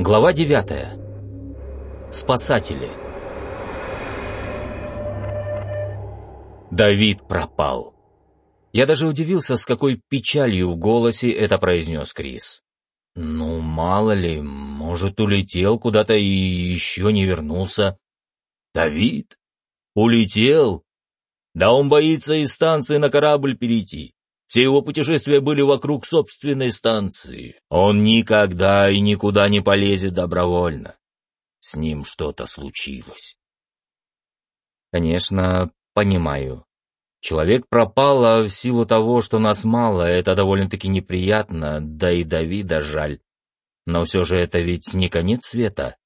Глава 9. Спасатели. Давид пропал. Я даже удивился, с какой печалью в голосе это произнес Крис. Ну, мало ли, может, улетел куда-то и еще не вернулся. Давид? Улетел? Да он боится из станции на корабль перейти. Все его путешествия были вокруг собственной станции. Он никогда и никуда не полезет добровольно. С ним что-то случилось. Конечно, понимаю. Человек пропал, а в силу того, что нас мало, это довольно-таки неприятно, да и Давида жаль. Но все же это ведь не конец света.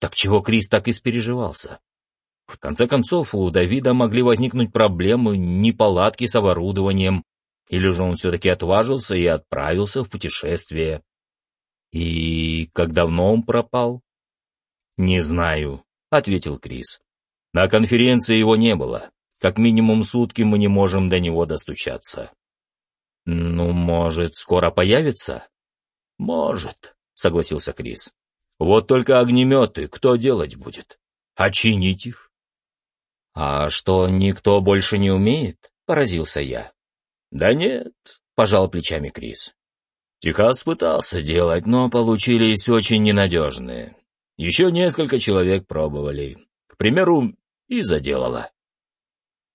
Так чего Крис так испереживался? В конце концов, у Давида могли возникнуть проблемы, неполадки с оборудованием, или же он все-таки отважился и отправился в путешествие? И как давно он пропал? «Не знаю», — ответил Крис. «На конференции его не было. Как минимум сутки мы не можем до него достучаться». «Ну, может, скоро появится?» «Может», — согласился Крис. «Вот только огнеметы кто делать будет? Очинить их?» «А что, никто больше не умеет?» — поразился я. «Да нет», — пожал плечами Крис. «Техас пытался делать, но получились очень ненадежные. Еще несколько человек пробовали. К примеру, Иза делала».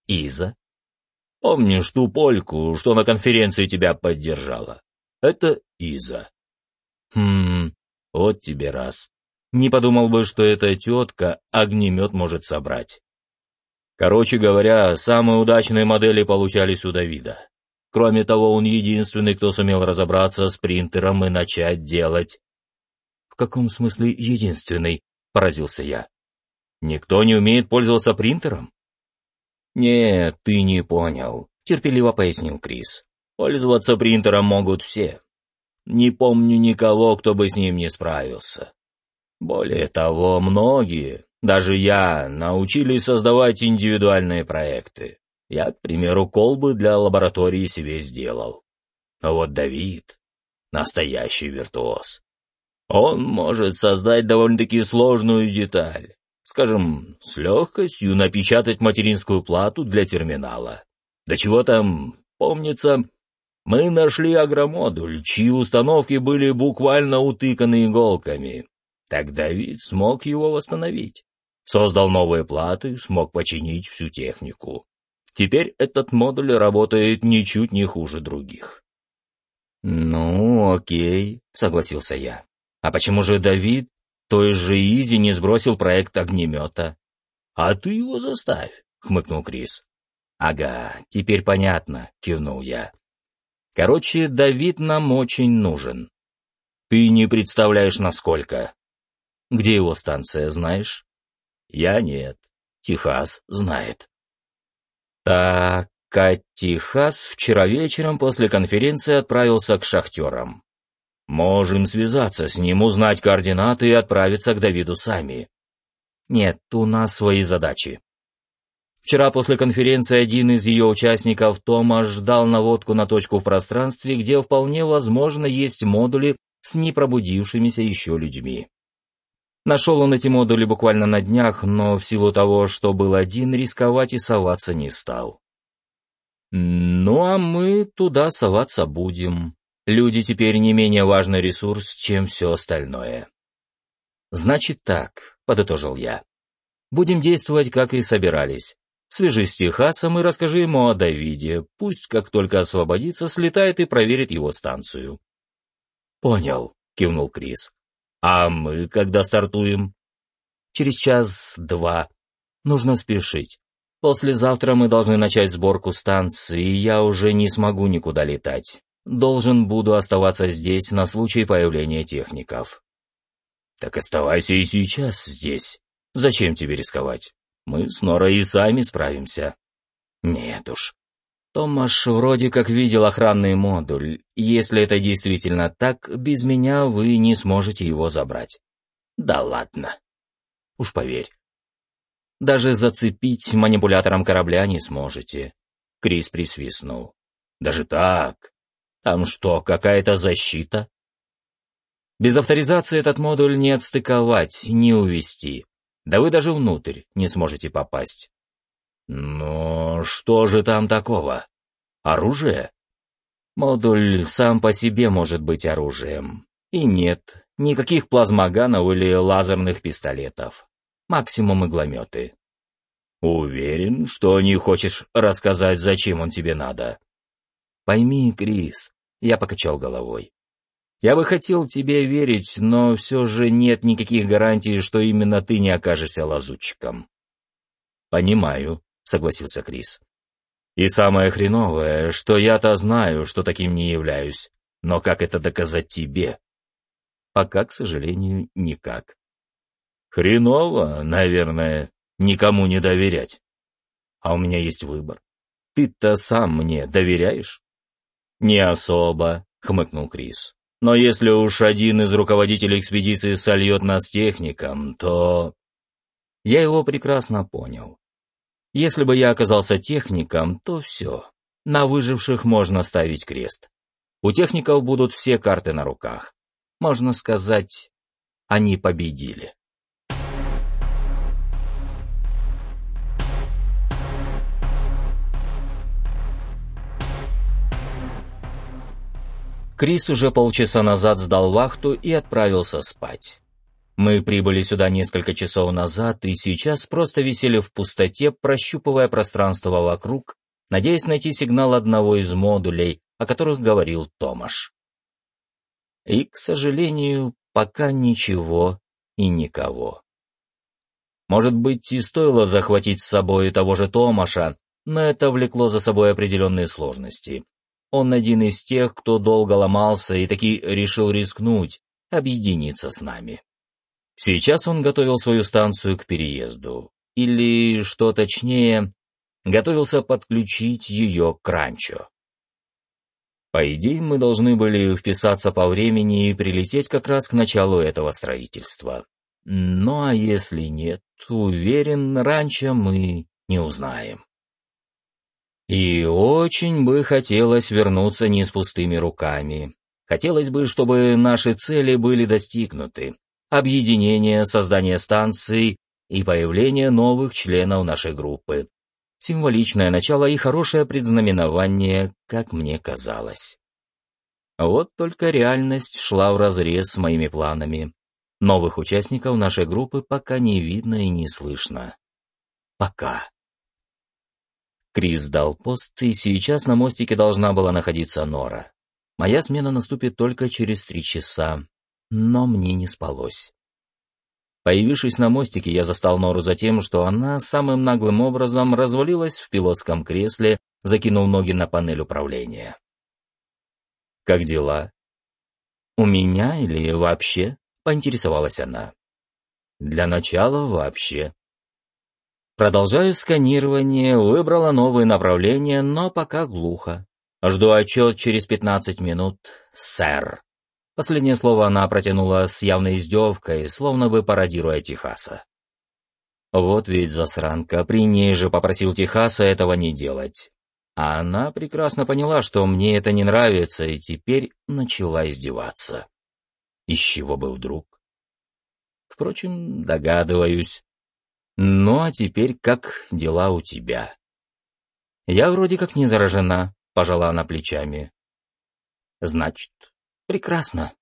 «Иза?» «Помнишь ту польку, что на конференции тебя поддержала? Это Иза». «Хм, вот тебе раз. Не подумал бы, что эта тетка огнемет может собрать». Короче говоря, самые удачные модели получались у Давида. Кроме того, он единственный, кто сумел разобраться с принтером и начать делать. «В каком смысле единственный?» — поразился я. «Никто не умеет пользоваться принтером?» «Нет, ты не понял», — терпеливо пояснил Крис. «Пользоваться принтером могут все. Не помню никого, кто бы с ним не справился. Более того, многие, даже я, научились создавать индивидуальные проекты. Я, к примеру, колбы для лаборатории себе сделал. А вот Давид — настоящий виртуоз. Он может создать довольно-таки сложную деталь. Скажем, с легкостью напечатать материнскую плату для терминала. Да чего там, помнится, мы нашли агромодуль, чьи установки были буквально утыканы иголками. Так Давид смог его восстановить. Создал новые платы, смог починить всю технику. Теперь этот модуль работает ничуть не хуже других. «Ну, окей», — согласился я. «А почему же Давид той же Изи не сбросил проект огнемета?» «А ты его заставь», — хмыкнул Крис. «Ага, теперь понятно», — кивнул я. «Короче, Давид нам очень нужен. Ты не представляешь, насколько. Где его станция, знаешь?» «Я нет. Техас знает». Так, а Техас вчера вечером после конференции отправился к шахтерам. Можем связаться с ним, узнать координаты и отправиться к Давиду сами. Нет, у нас свои задачи. Вчера после конференции один из ее участников, Тома, ждал наводку на точку в пространстве, где вполне возможно есть модули с непробудившимися еще людьми. Нашел он эти модули буквально на днях, но в силу того, что был один, рисковать и соваться не стал. Ну а мы туда соваться будем. Люди теперь не менее важный ресурс, чем все остальное. Значит так, подытожил я. Будем действовать, как и собирались. Свяжись с Техасом и расскажи ему о Давиде. Пусть, как только освободится, слетает и проверит его станцию. Понял, кивнул Крис. А мы когда стартуем? Через час-два. Нужно спешить. Послезавтра мы должны начать сборку станции, и я уже не смогу никуда летать. Должен буду оставаться здесь на случай появления техников. Так оставайся и сейчас здесь. Зачем тебе рисковать? Мы с Норой и сами справимся. Нет уж, Томаш вроде как видел охранный модуль. Если это действительно так, без меня вы не сможете его забрать. Да ладно. Уж поверь. Даже зацепить манипулятором корабля не сможете. Крис присвистнул. Даже так? Там что, какая-то защита? Без авторизации этот модуль не отстыковать, не увести. Да вы даже внутрь не сможете попасть. Но что же там такого? Оружие? Модуль сам по себе может быть оружием. И нет, никаких плазмоганов или лазерных пистолетов. Максимум иглометы. Уверен, что не хочешь рассказать, зачем он тебе надо? Пойми, Крис, я покачал головой. Я бы хотел тебе верить, но все же нет никаких гарантий, что именно ты не окажешься лазутчиком. Понимаю, согласился Крис. И самое хреновое, что я-то знаю, что таким не являюсь. Но как это доказать тебе? Пока, к сожалению, никак. Хреново, наверное, никому не доверять. А у меня есть выбор. Ты-то сам мне доверяешь? Не особо, хмыкнул Крис. Но если уж один из руководителей экспедиции сольет нас техникам, то... Я его прекрасно понял. Если бы я оказался техником, то все. На выживших можно ставить крест. У техников будут все карты на руках. Можно сказать, они победили. Крис уже полчаса назад сдал вахту и отправился спать. Мы прибыли сюда несколько часов назад и сейчас просто висели в пустоте, прощупывая пространство вокруг, надеясь найти сигнал одного из модулей, о которых говорил Томаш. И, к сожалению, пока ничего и никого. Может быть, и стоило захватить с собой того же Томаша, но это влекло за собой определенные сложности. Он один из тех, кто долго ломался и таки решил рискнуть, объединиться с нами. Сейчас он готовил свою станцию к переезду. Или, что точнее, готовился подключить ее к ранчо. По идее, мы должны были вписаться по времени и прилететь как раз к началу этого строительства. Ну а если нет, уверен, раньше мы не узнаем. И очень бы хотелось вернуться не с пустыми руками. Хотелось бы, чтобы наши цели были достигнуты. Объединение, создание станций и появление новых членов нашей группы. Символичное начало и хорошее предзнаменование, как мне казалось. Вот только реальность шла вразрез с моими планами. Новых участников нашей группы пока не видно и не слышно. Пока. Крис сдал пост, и сейчас на мостике должна была находиться Нора. Моя смена наступит только через три часа, но мне не спалось. Появившись на мостике, я застал Нору за тем, что она самым наглым образом развалилась в пилотском кресле, закинув ноги на панель управления. «Как дела?» «У меня или вообще?» — поинтересовалась она. «Для начала вообще», Продолжаю сканирование, выбрала новые направления, но пока глухо. Жду отчет через 15 минут, сэр. Последнее слово она протянула с явной издевкой, словно бы пародируя Техаса. Вот ведь засранка, при ней же попросил Техаса этого не делать. А она прекрасно поняла, что мне это не нравится, и теперь начала издеваться. Из чего бы вдруг? Впрочем, догадываюсь. Ну а теперь как дела у тебя? Я вроде как не заражена, пожала она плечами. Значит, прекрасно.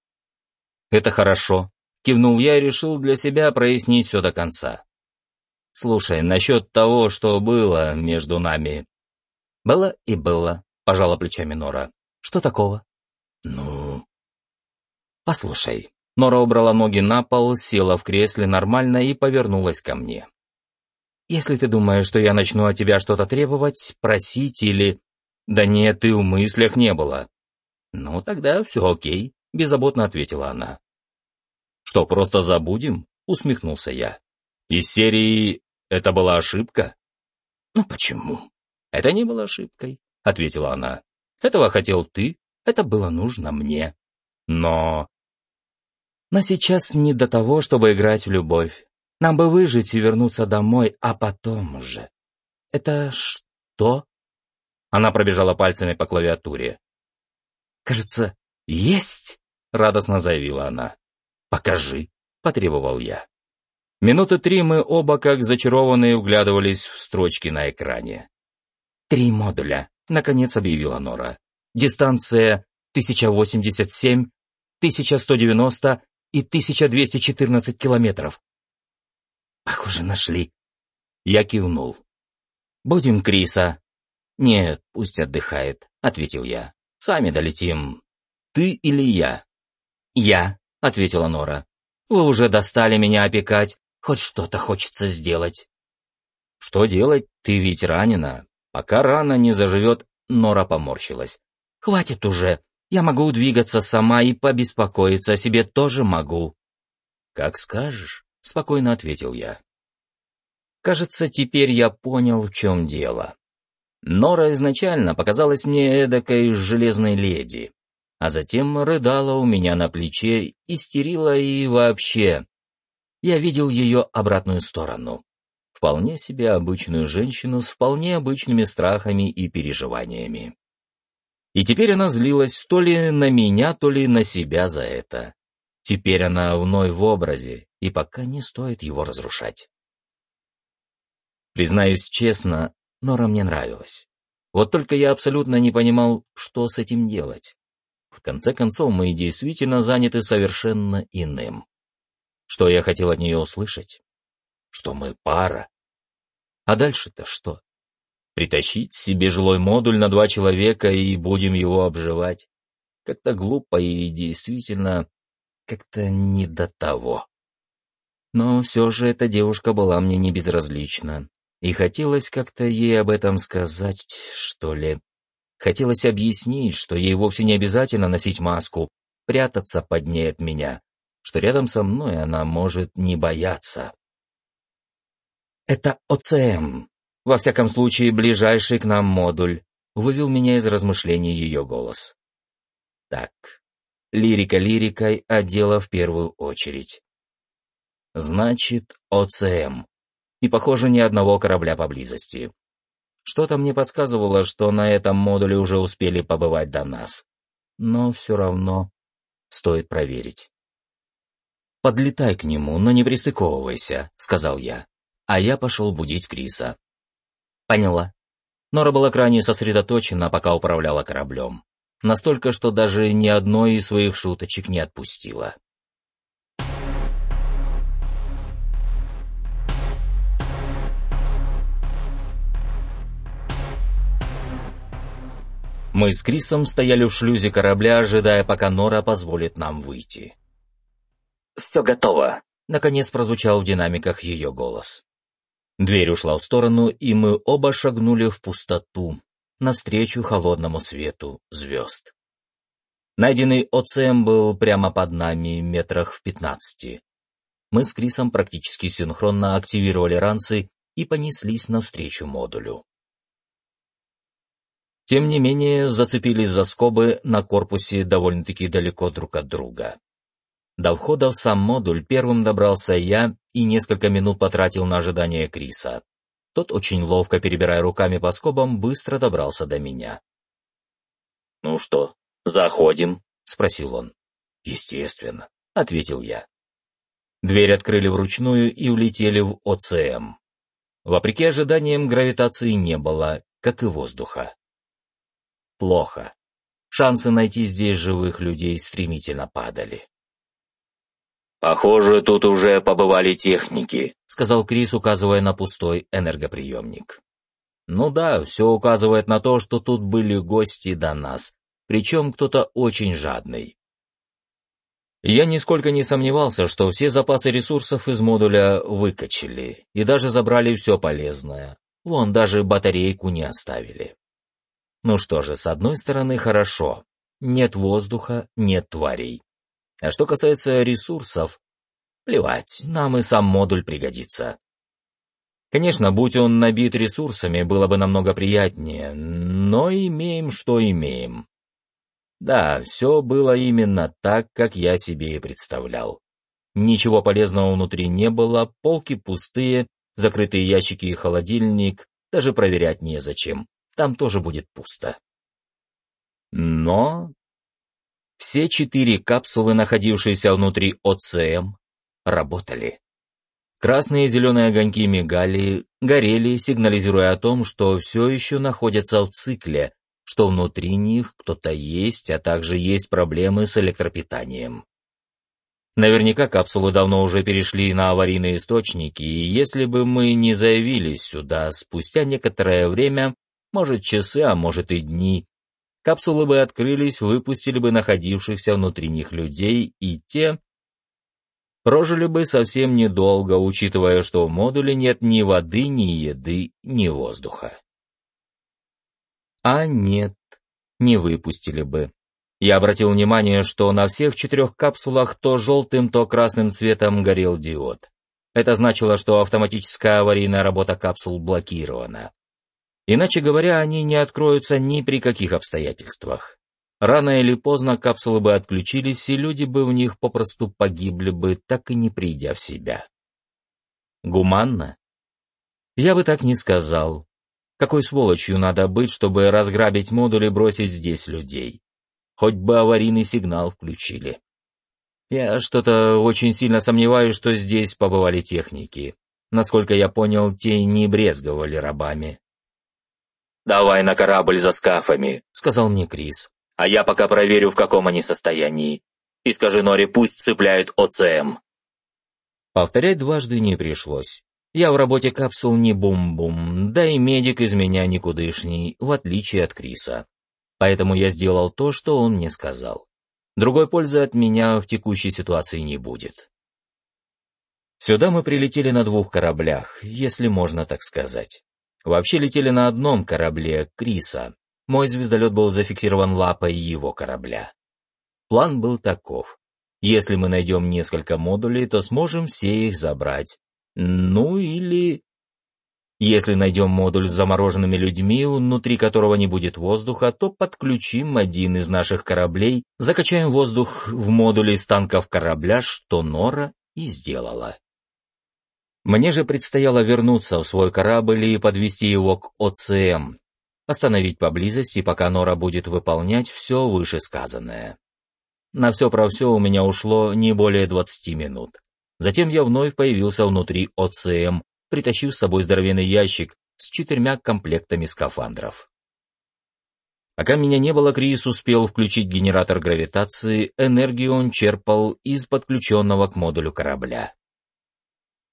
Это хорошо, кивнул я и решил для себя прояснить все до конца. Слушай, насчет того, что было между нами. Было и было, пожала плечами Нора. Что такого? Ну... Послушай. Нора убрала ноги на пол, села в кресле нормально и повернулась ко мне. Если ты думаешь, что я начну от тебя что-то требовать, просить или... Да нет, ты в мыслях не было. Ну, тогда все окей, беззаботно ответила она. Что, просто забудем? Усмехнулся я. Из серии «Это была ошибка»? Ну почему? Это не было ошибкой, ответила она. Этого хотел ты, это было нужно мне. Но... Но сейчас не до того, чтобы играть в любовь. Нам бы выжить и вернуться домой, а потом уже. Это что? Она пробежала пальцами по клавиатуре. Кажется, есть, радостно заявила она. «Покажи», — потребовал я. Минуты три мы оба, как зачарованные, углядывались в строчки на экране. «Три модуля», — наконец объявила Нора. «Дистанция 1087, 1190 и 1214 километров». «Похоже, нашли». Я кивнул. «Будем Криса». «Нет, пусть отдыхает», — ответил я. «Сами долетим. Ты или я?» «Я», — ответила Нора. «Вы уже достали меня опекать. Хоть что-то хочется сделать». «Что делать? Ты ведь ранена. Пока рана не заживет, Нора поморщилась. «Хватит уже. Я могу двигаться сама и побеспокоиться о себе тоже могу». «Как скажешь», — спокойно ответил я. Кажется, теперь я понял, в чем дело. Нора изначально показалась мне эдакой железной леди, а затем рыдала у меня на плече, истерила и вообще. Я видел ее обратную сторону. Вполне себе обычную женщину с вполне обычными страхами и переживаниями. И теперь она злилась то ли на меня, то ли на себя за это. Теперь она вновь в образе, и пока не стоит его разрушать. Признаюсь честно, Нора мне нравилась. Вот только я абсолютно не понимал, что с этим делать. В конце концов, мы действительно заняты совершенно иным. Что я хотел от нее услышать? Что мы пара. А дальше-то что? Притащить себе жилой модуль на два человека и будем его обживать? Как-то глупо и действительно как-то не до того. Но все же эта девушка была мне не безразлична и хотелось как-то ей об этом сказать, что ли. Хотелось объяснить, что ей вовсе не обязательно носить маску, прятаться под ней от меня, что рядом со мной она может не бояться. «Это ОЦМ, во всяком случае, ближайший к нам модуль», вывел меня из размышлений ее голос. «Так, лирика лирикой, а дело в первую очередь. Значит, ОЦМ и, похоже, ни одного корабля поблизости. Что-то мне подсказывало, что на этом модуле уже успели побывать до нас. Но все равно стоит проверить. «Подлетай к нему, но не пристыковывайся», — сказал я. А я пошел будить Криса. «Поняла». Нора была крайне сосредоточена, пока управляла кораблем. Настолько, что даже ни одной из своих шуточек не отпустила. Мы с Крисом стояли в шлюзе корабля, ожидая, пока Нора позволит нам выйти. «Все готово», — наконец прозвучал в динамиках ее голос. Дверь ушла в сторону, и мы оба шагнули в пустоту, навстречу холодному свету звезд. Найденный ОЦМ был прямо под нами, метрах в пятнадцати. Мы с Крисом практически синхронно активировали ранцы и понеслись навстречу модулю. Тем не менее, зацепились за скобы на корпусе довольно-таки далеко друг от друга. До входа в сам модуль первым добрался я и несколько минут потратил на ожидание Криса. Тот, очень ловко перебирая руками по скобам, быстро добрался до меня. «Ну что, заходим?» — спросил он. «Естественно», — ответил я. Дверь открыли вручную и улетели в ОЦМ. Вопреки ожиданиям, гравитации не было, как и воздуха плохо. Шансы найти здесь живых людей стремительно падали. «Похоже, тут уже побывали техники», — сказал Крис, указывая на пустой энергоприемник. «Ну да, все указывает на то, что тут были гости до нас, причем кто-то очень жадный». Я нисколько не сомневался, что все запасы ресурсов из модуля выкачали и даже забрали все полезное. Вон даже батарейку не оставили. Ну что же, с одной стороны, хорошо. Нет воздуха, нет тварей. А что касается ресурсов, плевать, нам и сам модуль пригодится. Конечно, будь он набит ресурсами, было бы намного приятнее, но имеем, что имеем. Да, все было именно так, как я себе и представлял. Ничего полезного внутри не было, полки пустые, закрытые ящики и холодильник, даже проверять незачем там тоже будет пусто. Но Все четыре капсулы, находившиеся внутри ОЦМ, работали. Красные и зеленые огоньки мигали, горели, сигнализируя о том, что все еще находятся в цикле, что внутри них кто-то есть, а также есть проблемы с электропитанием. Наверняка капсулы давно уже перешли на аварийные источники, и если бы мы не заявились сюда спустя некоторое время, может часы, а может и дни, капсулы бы открылись, выпустили бы находившихся внутри них людей, и те прожили бы совсем недолго, учитывая, что в модуле нет ни воды, ни еды, ни воздуха. А нет, не выпустили бы. Я обратил внимание, что на всех четырех капсулах то желтым, то красным цветом горел диод. Это значило, что автоматическая аварийная работа капсул блокирована. Иначе говоря, они не откроются ни при каких обстоятельствах. Рано или поздно капсулы бы отключились, и люди бы в них попросту погибли бы, так и не придя в себя. Гуманно? Я бы так не сказал. Какой сволочью надо быть, чтобы разграбить модуль и бросить здесь людей? Хоть бы аварийный сигнал включили. Я что-то очень сильно сомневаюсь, что здесь побывали техники. Насколько я понял, те не брезговали рабами. «Давай на корабль за скафами», — сказал мне Крис. «А я пока проверю, в каком они состоянии. И скажи Норе, пусть цепляют ОЦМ». Повторять дважды не пришлось. Я в работе капсул не бум-бум, да и медик из меня никудышний, в отличие от Криса. Поэтому я сделал то, что он мне сказал. Другой пользы от меня в текущей ситуации не будет. Сюда мы прилетели на двух кораблях, если можно так сказать. Вообще летели на одном корабле Криса. Мой звездолет был зафиксирован лапой его корабля. План был таков. Если мы найдем несколько модулей, то сможем все их забрать. Ну или если найдем модуль с замороженными людьми, внутри которого не будет воздуха, то подключим один из наших кораблей, закачаем воздух в модуле из танков корабля, что Нора и сделала. Мне же предстояло вернуться в свой корабль и подвести его к ОЦМ, остановить поблизости, пока Нора будет выполнять все вышесказанное. На все про все у меня ушло не более 20 минут. Затем я вновь появился внутри ОЦМ, притащив с собой здоровенный ящик с четырьмя комплектами скафандров. Пока меня не было, Крис успел включить генератор гравитации, энергию он черпал из подключенного к модулю корабля.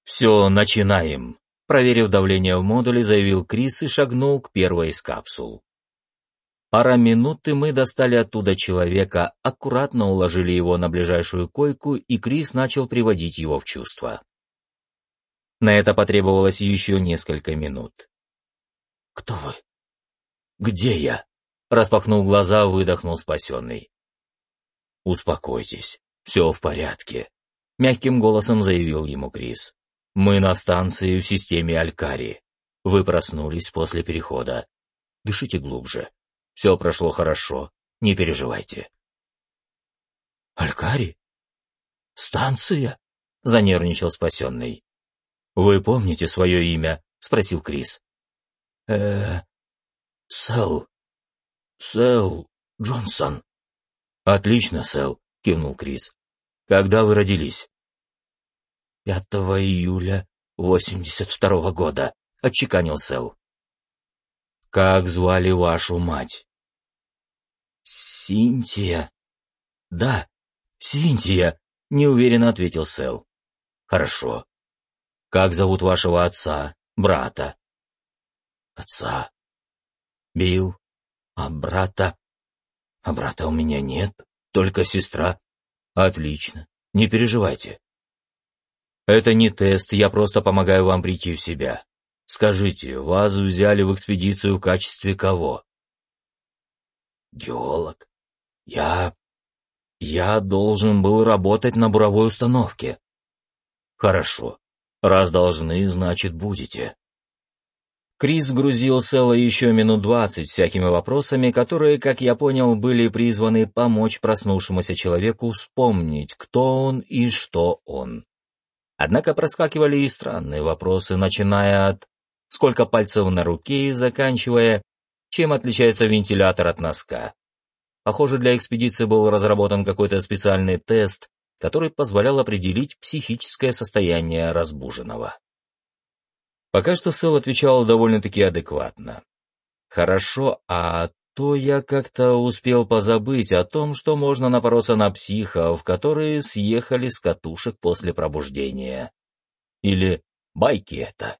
«Все, начинаем», — проверив давление в модуле, заявил Крис и шагнул к первой из капсул. Пара минут, и мы достали оттуда человека, аккуратно уложили его на ближайшую койку, и Крис начал приводить его в чувство. На это потребовалось еще несколько минут. «Кто вы? Где я?» Распахнув глаза, выдохнул спасенный. «Успокойтесь, все в порядке», — мягким голосом заявил ему Крис. «Мы на станции в системе Алькари. Вы проснулись после перехода. Дышите глубже. Все прошло хорошо, не переживайте». «Алькари? Станция?» — занервничал спасенный. «Вы помните свое имя?» — спросил Крис. э Сэл. Сэл Джонсон». «Отлично, Сэл», — кивнул Крис. «Когда вы родились?» «5 июля 82-го года», — отчеканил Сэл. «Как звали вашу мать?» «Синтия». «Да, Синтия», — неуверенно ответил Сэл. «Хорошо. Как зовут вашего отца, брата? Отца. Бил. А брата? А брата у меня нет, только сестра. Отлично, не переживайте. Это не тест, я просто помогаю вам прийти в себя. Скажите, вас взяли в экспедицию в качестве кого? Геолог. Я... Я должен был работать на буровой установке. Хорошо. Раз должны, значит будете. Крис грузил Сэла еще минут двадцать всякими вопросами, которые, как я понял, были призваны помочь проснувшемуся человеку вспомнить, кто он и что он. Однако проскакивали и странные вопросы, начиная от «сколько пальцев на руке» и заканчивая «чем отличается вентилятор от носка». Похоже, для экспедиции был разработан какой-то специальный тест, который позволял определить психическое состояние разбуженного. Пока что Сэл отвечал довольно-таки адекватно. Хорошо, а то я как-то успел позабыть о том, что можно напороться на психов, которые съехали с катушек после пробуждения. Или байки это.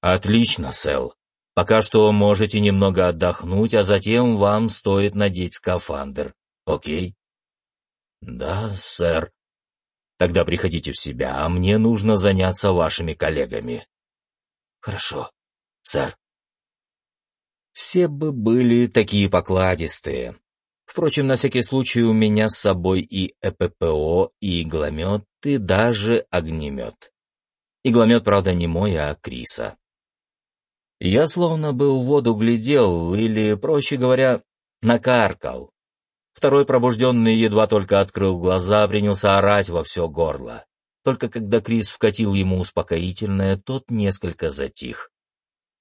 Отлично, Сэл. Пока что можете немного отдохнуть, а затем вам стоит надеть скафандр. Окей? Да, сэр. Тогда приходите в себя, а мне нужно заняться вашими коллегами. Хорошо, сэр. Все бы были такие покладистые. Впрочем, на всякий случай у меня с собой и ЭППО, и игломет, и даже огнемет. Игломет, правда, не мой, а Криса. Я словно бы в воду глядел, или, проще говоря, накаркал. Второй пробужденный едва только открыл глаза, принялся орать во все горло. Только когда Крис вкатил ему успокоительное, тот несколько затих.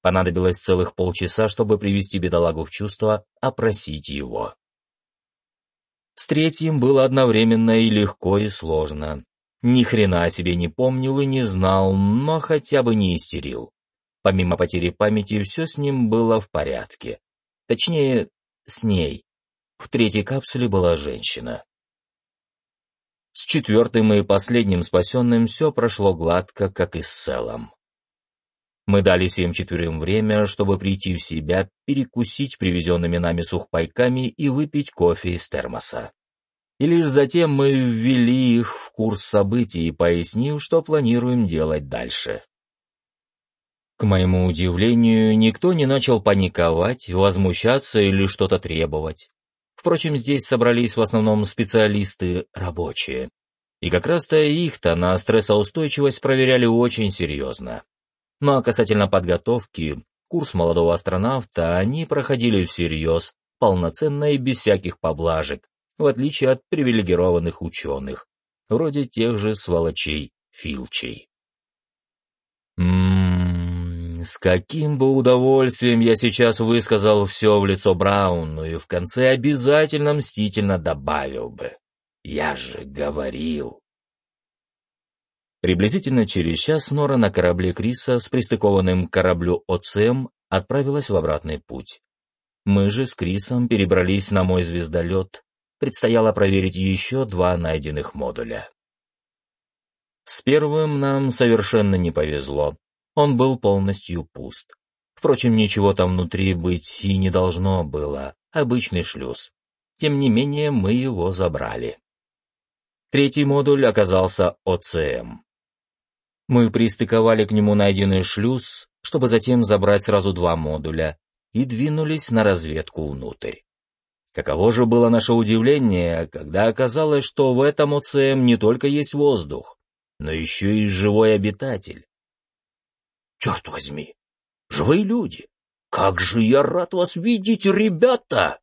Понадобилось целых полчаса, чтобы привести бедолагу в чувство, опросить его. С третьим было одновременно и легко, и сложно. Ни хрена о себе не помнил и не знал, но хотя бы не истерил. Помимо потери памяти, все с ним было в порядке. Точнее, с ней. В третьей капсуле была женщина. С четвертым и последним спасенным все прошло гладко, как и с целым. Мы дали всем четверым время, чтобы прийти в себя, перекусить привезенными нами сухпайками и выпить кофе из термоса. И лишь затем мы ввели их в курс событий, пояснив, что планируем делать дальше. К моему удивлению, никто не начал паниковать, возмущаться или что-то требовать. Впрочем, здесь собрались в основном специалисты рабочие. И как раз-то их-то на стрессоустойчивость проверяли очень серьезно. Ну а касательно подготовки, курс молодого астронавта они проходили всерьез, полноценно и без всяких поблажек, в отличие от привилегированных ученых, вроде тех же сволочей Филчей. Ммм, с каким бы удовольствием я сейчас высказал все в лицо Брауну и в конце обязательно мстительно добавил бы. Я же говорил. Приблизительно через час Нора на корабле Криса с пристыкованным к кораблю ОЦМ отправилась в обратный путь. Мы же с Крисом перебрались на мой звездолет. Предстояло проверить еще два найденных модуля. С первым нам совершенно не повезло. Он был полностью пуст. Впрочем, ничего там внутри быть и не должно было. Обычный шлюз. Тем не менее, мы его забрали. Третий модуль оказался ОЦМ. Мы пристыковали к нему найденный шлюз, чтобы затем забрать сразу два модуля, и двинулись на разведку внутрь. Каково же было наше удивление, когда оказалось, что в этом ОЦМ не только есть воздух, но еще и живой обитатель. «Черт возьми! Живые люди! Как же я рад вас видеть, ребята!»